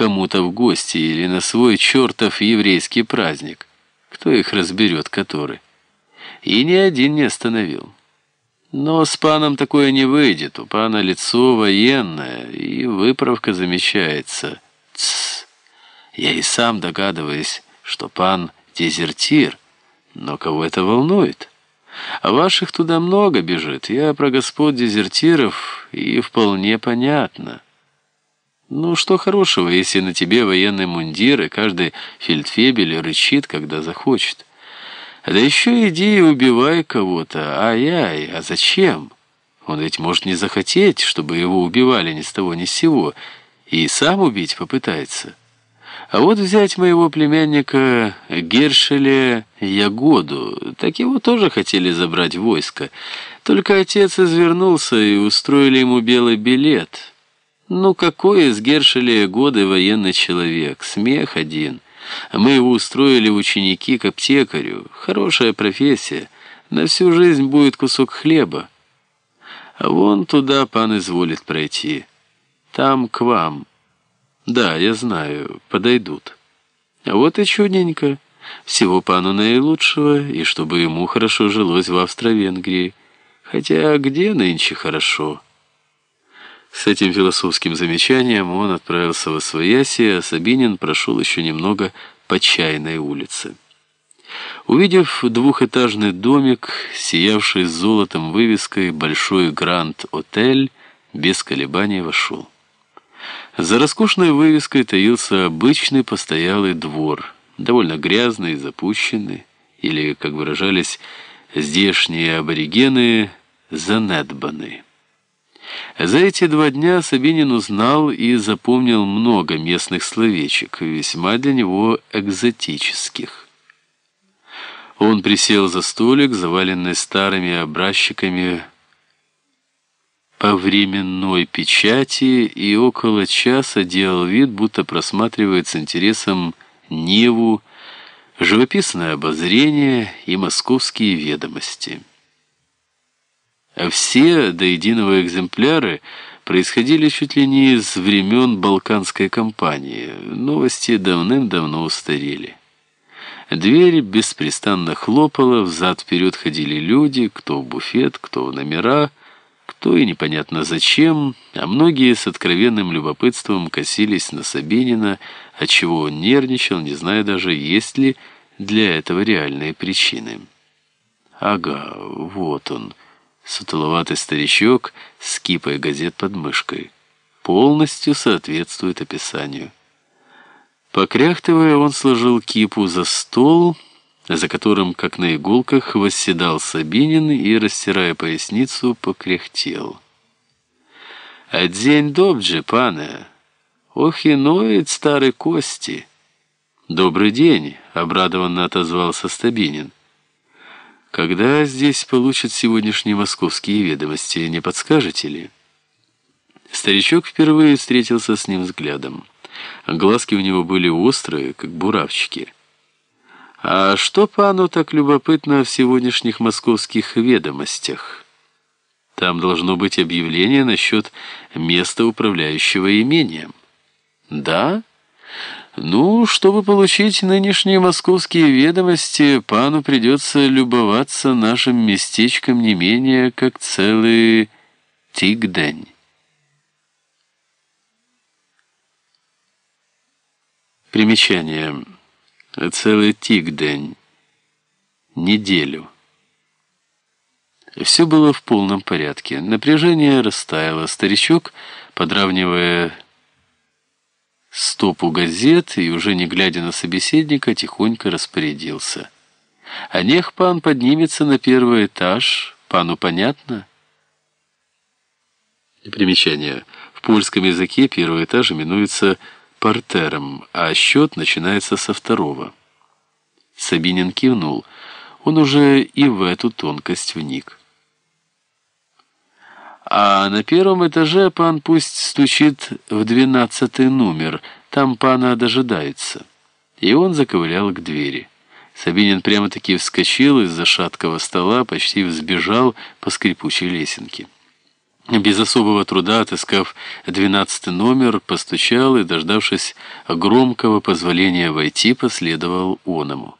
кому-то в гости или на свой чертов еврейский праздник. Кто их разберет, который? И ни один не остановил. Но с паном такое не выйдет. У пана лицо военное, и выправка замечается. Тссс. Я и сам догадываюсь, что пан дезертир. Но кого это волнует? А ваших туда много бежит. Я про господ дезертиров, и вполне понятно. Ну, что хорошего, если на тебе военный мундир, и каждый фельдфебель рычит, когда захочет. Да еще иди и убивай кого-то. Ай-яй, а зачем? Он ведь может не захотеть, чтобы его убивали ни с того ни с сего, и сам убить попытается. А вот взять моего племянника Гершеля Ягоду, так его тоже хотели забрать войско. Только отец извернулся и устроили ему белый билет. Ну какой из Гершеля Ягоды военный человек? Смех один. Мы его устроили ученики к аптекарю. Хорошая профессия. На всю жизнь будет кусок хлеба. А вон туда пан изволит пройти. Там к вам. Да, я знаю, подойдут. А вот и чудненько. Всего пану наилучшего, и чтобы ему хорошо жилось в Австро-Венгрии. Хотя где нынче хорошо?» С этим философским замечанием он отправился в Освояси, а Сабинин прошел еще немного по Чайной улице. Увидев двухэтажный домик, сиявший золотом вывеской «Большой Гранд-Отель», без колебаний вошел. За роскошной вывеской таился обычный постоялый двор, довольно грязный запущенный, или, как выражались здешние аборигены, занедбанный. За эти два дня Сабинин узнал и запомнил много местных словечек, весьма для него экзотических. Он присел за столик, заваленный старыми образчиками по временной печати, и около часа делал вид, будто просматривает с интересом Неву, живописное обозрение и московские ведомости. А все до единого экземпляры происходили чуть ли не из времен Балканской кампании. Новости давным-давно устарели. Дверь беспрестанно хлопала, взад-вперед ходили люди, кто в буфет, кто в номера, кто и непонятно зачем, а многие с откровенным любопытством косились на Сабинина, отчего он нервничал, не зная даже, есть ли для этого реальные причины. Ага, вот он. Сутуловатый старичок с кипой газет под мышкой. Полностью соответствует описанию. Покряхтывая, он сложил кипу за стол, за которым, как на иголках, восседал Сабинин и, растирая поясницу, покряхтел. «А день добджи, пане! Ох и ноет старой кости!» «Добрый день!» — обрадованно отозвался Стабинин. Когда здесь получат сегодняшние московские ведомости, не подскажете ли? Старичок впервые встретился с ним взглядом. Глазки у него были острые, как буравчики. А что пану так любопытно в сегодняшних московских ведомостях? Там должно быть объявление насчет места управляющего имением. Да? Ну, чтобы получить нынешние московские ведомости, пану придется любоваться нашим местечком не менее, как целый тигдень. Примечание. Целый тигдень. Неделю. Все было в полном порядке. Напряжение растаяло. Старичок, подравнивая стопу газет и, уже не глядя на собеседника, тихонько распорядился. «А нех пан поднимется на первый этаж. Пану понятно?» Примечание. В польском языке первый этаж именуется портером, а счет начинается со второго. Сабинин кивнул. Он уже и в эту тонкость вник. А на первом этаже пан пусть стучит в двенадцатый номер, там пана дожидается. И он заковылял к двери. Сабинин прямо-таки вскочил из-за шаткого стола, почти взбежал по скрипучей лесенке. Без особого труда, отыскав двенадцатый номер, постучал и, дождавшись громкого позволения войти, последовал оному.